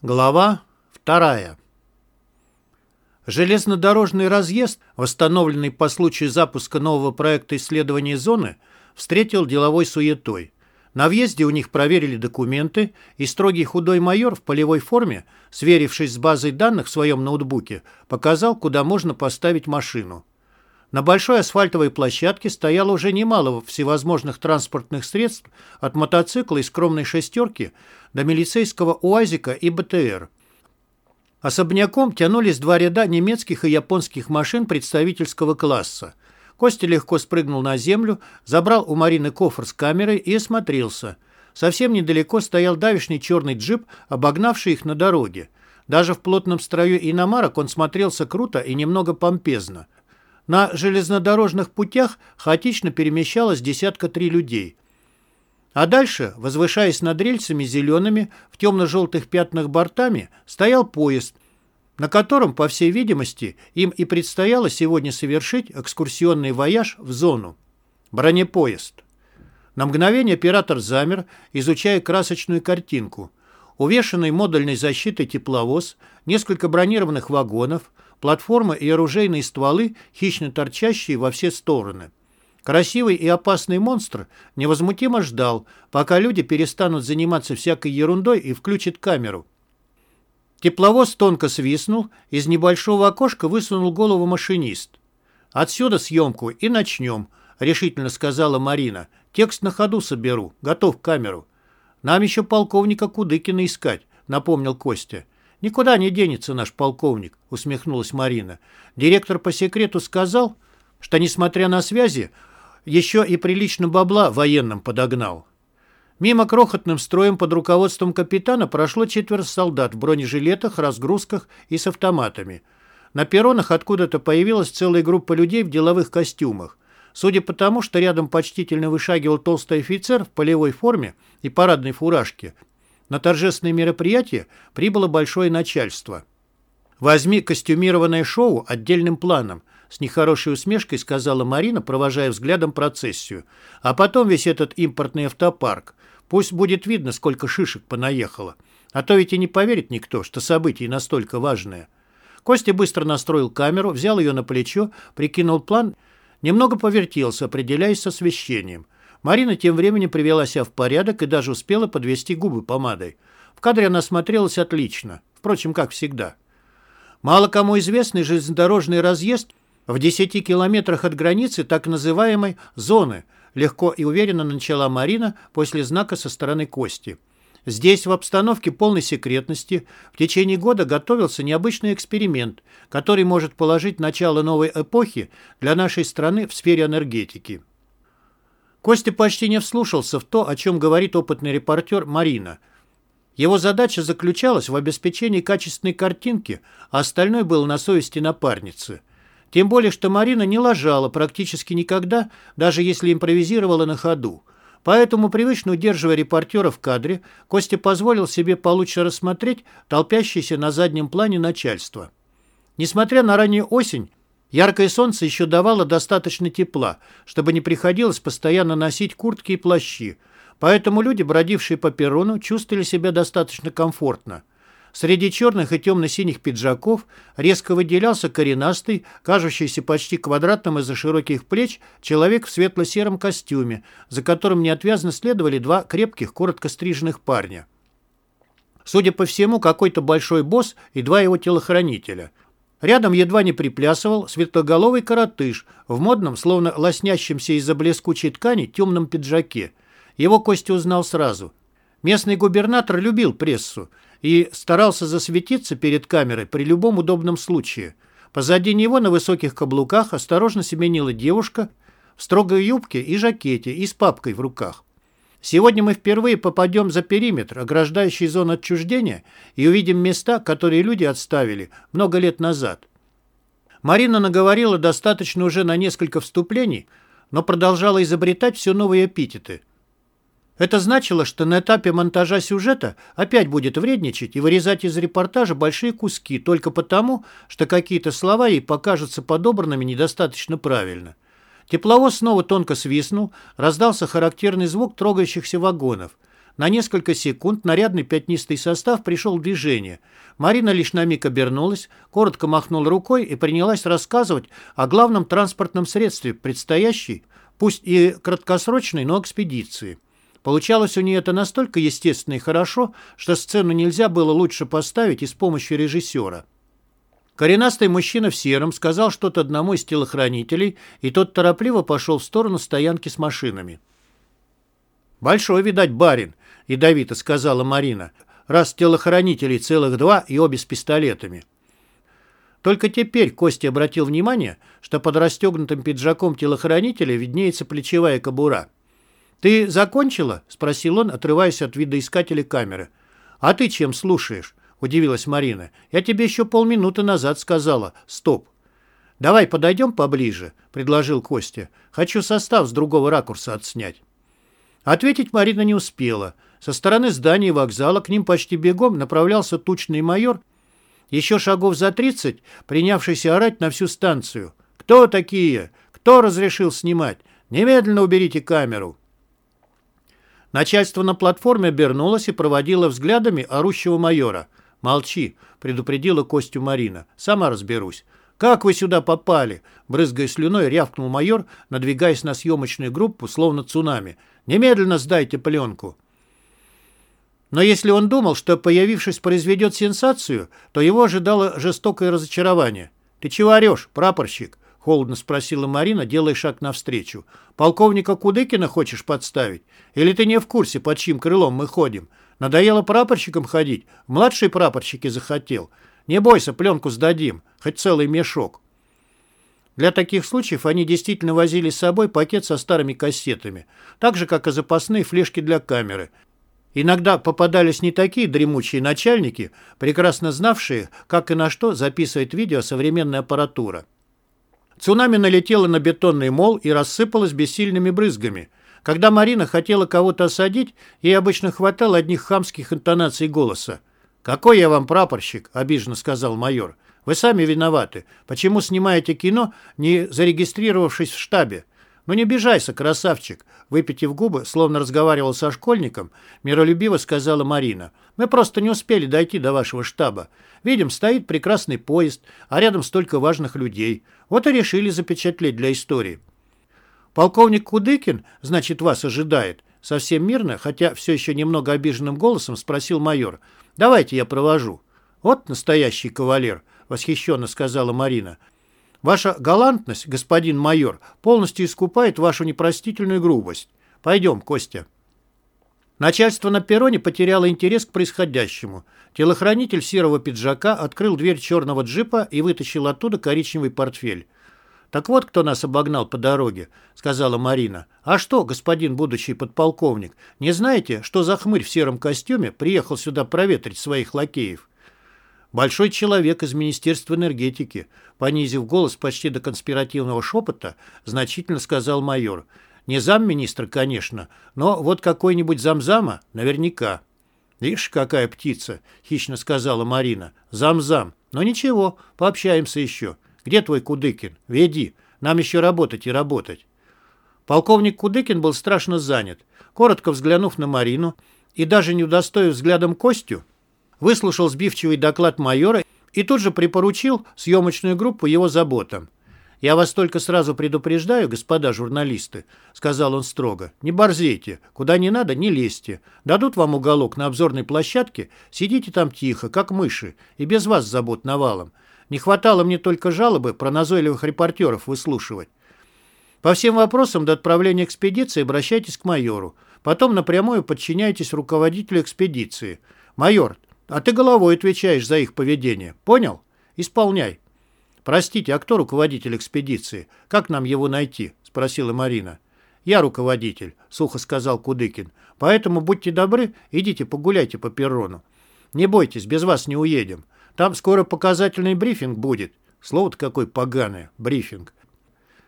Глава вторая. Железнодорожный разъезд, восстановленный по случаю запуска нового проекта исследования зоны, встретил деловой суетой. На въезде у них проверили документы, и строгий худой майор в полевой форме, сверившись с базой данных в своем ноутбуке, показал, куда можно поставить машину. На большой асфальтовой площадке стояло уже немало всевозможных транспортных средств от мотоцикла и скромной шестерки до милицейского УАЗика и БТР. Особняком тянулись два ряда немецких и японских машин представительского класса. Костя легко спрыгнул на землю, забрал у Марины кофр с камерой и осмотрелся. Совсем недалеко стоял давишний черный джип, обогнавший их на дороге. Даже в плотном строю иномарок он смотрелся круто и немного помпезно. На железнодорожных путях хаотично перемещалось десятка три людей. А дальше, возвышаясь над рельсами зелеными, в темно-желтых пятнах бортами, стоял поезд, на котором, по всей видимости, им и предстояло сегодня совершить экскурсионный вояж в зону. Бронепоезд. На мгновение оператор замер, изучая красочную картинку. Увешанный модульной защитой тепловоз, несколько бронированных вагонов – платформа и оружейные стволы, хищно торчащие во все стороны. Красивый и опасный монстр невозмутимо ждал, пока люди перестанут заниматься всякой ерундой и включат камеру. Тепловоз тонко свистнул, из небольшого окошка высунул голову машинист. «Отсюда съемку и начнем», — решительно сказала Марина. «Текст на ходу соберу, готов к камеру». «Нам еще полковника Кудыкина искать», — напомнил Костя. «Никуда не денется наш полковник», — усмехнулась Марина. «Директор по секрету сказал, что, несмотря на связи, еще и прилично бабла военным подогнал». Мимо крохотным строем под руководством капитана прошло четверо солдат в бронежилетах, разгрузках и с автоматами. На перронах откуда-то появилась целая группа людей в деловых костюмах. Судя по тому, что рядом почтительно вышагивал толстый офицер в полевой форме и парадной фуражке, на торжественное мероприятие прибыло большое начальство. «Возьми костюмированное шоу отдельным планом», с нехорошей усмешкой сказала Марина, провожая взглядом процессию. «А потом весь этот импортный автопарк. Пусть будет видно, сколько шишек понаехало. А то ведь и не поверит никто, что событие настолько важное». Костя быстро настроил камеру, взял ее на плечо, прикинул план, немного повертелся, определяясь с освещением – Марина тем временем привела себя в порядок и даже успела подвести губы помадой. В кадре она смотрелась отлично, впрочем, как всегда. Мало кому известный железнодорожный разъезд в 10 километрах от границы так называемой «зоны», легко и уверенно начала Марина после знака со стороны Кости. Здесь, в обстановке полной секретности, в течение года готовился необычный эксперимент, который может положить начало новой эпохи для нашей страны в сфере энергетики. Костя почти не вслушался в то, о чем говорит опытный репортер Марина. Его задача заключалась в обеспечении качественной картинки, а остальное было на совести напарницы. Тем более, что Марина не ложала практически никогда, даже если импровизировала на ходу. Поэтому, привычно удерживая репортера в кадре, Костя позволил себе получше рассмотреть толпящееся на заднем плане начальство. Несмотря на раннюю осень, Яркое солнце еще давало достаточно тепла, чтобы не приходилось постоянно носить куртки и плащи, поэтому люди, бродившие по перрону, чувствовали себя достаточно комфортно. Среди черных и темно-синих пиджаков резко выделялся коренастый, кажущийся почти квадратным из-за широких плеч, человек в светло-сером костюме, за которым неотвязно следовали два крепких, коротко стриженных парня. Судя по всему, какой-то большой босс и два его телохранителя – Рядом едва не приплясывал светлоголовый коротыш в модном, словно лоснящемся из-за блескучей ткани, темном пиджаке. Его Костя узнал сразу. Местный губернатор любил прессу и старался засветиться перед камерой при любом удобном случае. Позади него на высоких каблуках осторожно семенила девушка в строгой юбке и жакете и с папкой в руках. Сегодня мы впервые попадем за периметр, ограждающий зону отчуждения, и увидим места, которые люди отставили много лет назад. Марина наговорила достаточно уже на несколько вступлений, но продолжала изобретать все новые эпитеты. Это значило, что на этапе монтажа сюжета опять будет вредничать и вырезать из репортажа большие куски только потому, что какие-то слова ей покажутся подобранными недостаточно правильно. Тепловоз снова тонко свистнул, раздался характерный звук трогающихся вагонов. На несколько секунд нарядный пятнистый состав пришел в движение. Марина лишь на миг обернулась, коротко махнула рукой и принялась рассказывать о главном транспортном средстве предстоящей, пусть и краткосрочной, но экспедиции. Получалось у нее это настолько естественно и хорошо, что сцену нельзя было лучше поставить и с помощью режиссера. Коренастый мужчина в сером сказал что-то одному из телохранителей, и тот торопливо пошел в сторону стоянки с машинами. «Большой, видать, барин», — ядовито сказала Марина, «раз телохранителей целых два и обе с пистолетами». Только теперь Костя обратил внимание, что под расстегнутым пиджаком телохранителя виднеется плечевая кобура. «Ты закончила?» — спросил он, отрываясь от видоискателя камеры. «А ты чем слушаешь?» — удивилась Марина. «Я тебе еще полминуты назад сказала. Стоп!» «Давай подойдем поближе», — предложил Костя. «Хочу состав с другого ракурса отснять». Ответить Марина не успела. Со стороны здания вокзала к ним почти бегом направлялся тучный майор, еще шагов за тридцать, принявшийся орать на всю станцию. «Кто такие? Кто разрешил снимать? Немедленно уберите камеру!» Начальство на платформе обернулось и проводило взглядами орущего майора. «Молчи», — предупредила Костю Марина. «Сама разберусь». «Как вы сюда попали?» Брызгая слюной, рявкнул майор, надвигаясь на съемочную группу, словно цунами. «Немедленно сдайте пленку». Но если он думал, что, появившись, произведет сенсацию, то его ожидало жестокое разочарование. «Ты чего орешь, прапорщик?» — холодно спросила Марина, делая шаг навстречу. «Полковника Кудыкина хочешь подставить? Или ты не в курсе, под чьим крылом мы ходим? Надоело прапорщиком ходить? Младший прапорщики захотел. Не бойся, пленку сдадим, хоть целый мешок». Для таких случаев они действительно возили с собой пакет со старыми кассетами, так же, как и запасные флешки для камеры. Иногда попадались не такие дремучие начальники, прекрасно знавшие, как и на что записывает видео современная аппаратура. Цунами налетело на бетонный мол и рассыпалось бессильными брызгами. Когда Марина хотела кого-то осадить, ей обычно хватало одних хамских интонаций голоса. «Какой я вам прапорщик?» – обиженно сказал майор. «Вы сами виноваты. Почему снимаете кино, не зарегистрировавшись в штабе? «Ну не обижайся, красавчик!» Выпитив губы, словно разговаривал со школьником, миролюбиво сказала Марина. «Мы просто не успели дойти до вашего штаба. Видим, стоит прекрасный поезд, а рядом столько важных людей. Вот и решили запечатлеть для истории». «Полковник Кудыкин, значит, вас ожидает?» Совсем мирно, хотя все еще немного обиженным голосом спросил майор. «Давайте я провожу». «Вот настоящий кавалер», — восхищенно сказала Марина. Ваша галантность, господин майор, полностью искупает вашу непростительную грубость. Пойдем, Костя». Начальство на перроне потеряло интерес к происходящему. Телохранитель серого пиджака открыл дверь черного джипа и вытащил оттуда коричневый портфель. «Так вот, кто нас обогнал по дороге», — сказала Марина. «А что, господин будущий подполковник, не знаете, что за хмырь в сером костюме приехал сюда проветрить своих лакеев?» Большой человек из Министерства энергетики, понизив голос почти до конспиративного шепота, значительно сказал майор. Не замминистра, конечно, но вот какой-нибудь замзама наверняка. «Ишь, какая птица!» — хищно сказала Марина. «Зам-зам. Но ничего, пообщаемся еще. Где твой Кудыкин? Веди. Нам еще работать и работать». Полковник Кудыкин был страшно занят. Коротко взглянув на Марину и даже не удостоив взглядом Костю, выслушал сбивчивый доклад майора и тут же припоручил съемочную группу его заботам. «Я вас только сразу предупреждаю, господа журналисты», — сказал он строго. «Не борзейте, куда не надо, не лезьте. Дадут вам уголок на обзорной площадке, сидите там тихо, как мыши, и без вас забот навалом. Не хватало мне только жалобы про назойливых репортеров выслушивать. По всем вопросам до отправления экспедиции обращайтесь к майору. Потом напрямую подчиняйтесь руководителю экспедиции. Майор, а ты головой отвечаешь за их поведение. Понял? Исполняй. Простите, а кто руководитель экспедиции? Как нам его найти? Спросила Марина. Я руководитель, сухо сказал Кудыкин. Поэтому будьте добры, идите погуляйте по перрону. Не бойтесь, без вас не уедем. Там скоро показательный брифинг будет. Слово-то какое поганое, брифинг.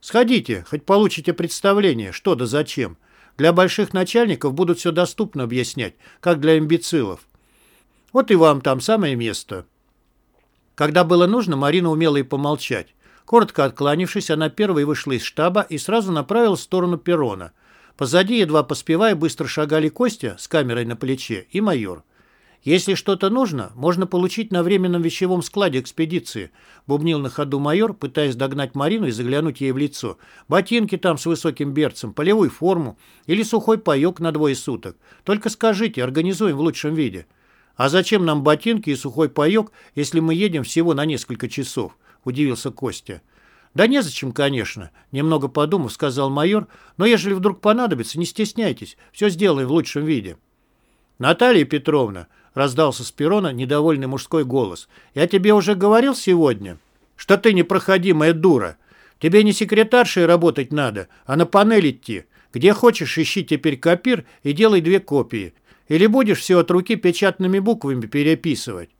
Сходите, хоть получите представление, что да зачем. Для больших начальников будут все доступно объяснять, как для имбецилов. Вот и вам там самое место». Когда было нужно, Марина умела и помолчать. Коротко откланившись, она первой вышла из штаба и сразу направилась в сторону перрона. Позади, едва поспевая, быстро шагали Костя с камерой на плече и майор. «Если что-то нужно, можно получить на временном вещевом складе экспедиции», бубнил на ходу майор, пытаясь догнать Марину и заглянуть ей в лицо. «Ботинки там с высоким берцем, полевую форму или сухой паек на двое суток. Только скажите, организуем в лучшем виде». «А зачем нам ботинки и сухой паек, если мы едем всего на несколько часов?» – удивился Костя. «Да незачем, конечно», – немного подумав, сказал майор, «но ежели вдруг понадобится, не стесняйтесь, все сделаем в лучшем виде». «Наталья Петровна», — раздался с перона недовольный мужской голос. «Я тебе уже говорил сегодня, что ты непроходимая дура. Тебе не секретаршей работать надо, а на панель идти. Где хочешь, ищи теперь копир и делай две копии. Или будешь все от руки печатными буквами переписывать».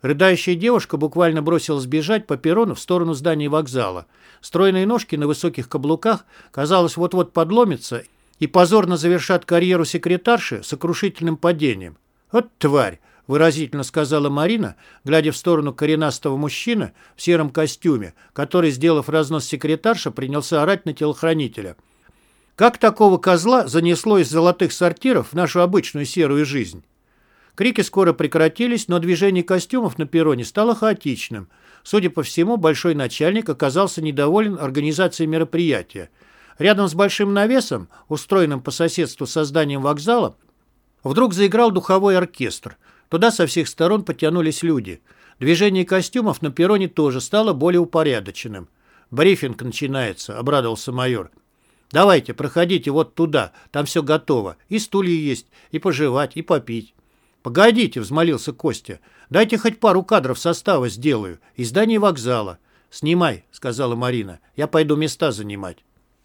Рыдающая девушка буквально бросилась бежать по перрону в сторону здания вокзала. Стройные ножки на высоких каблуках, казалось, вот-вот подломятся и позорно завершат карьеру секретарши сокрушительным падением. «Вот тварь!» — выразительно сказала Марина, глядя в сторону коренастого мужчины в сером костюме, который, сделав разнос секретарша, принялся орать на телохранителя. «Как такого козла занесло из золотых сортиров в нашу обычную серую жизнь?» Крики скоро прекратились, но движение костюмов на перроне стало хаотичным. Судя по всему, большой начальник оказался недоволен организацией мероприятия. Рядом с большим навесом, устроенным по соседству с зданием вокзала, Вдруг заиграл духовой оркестр. Туда со всех сторон потянулись люди. Движение костюмов на перроне тоже стало более упорядоченным. «Брифинг начинается», — обрадовался майор. «Давайте, проходите вот туда, там все готово. И стулья есть, и пожевать, и попить». «Погодите», — взмолился Костя. «Дайте хоть пару кадров состава сделаю. Из здания вокзала». «Снимай», — сказала Марина. «Я пойду места занимать».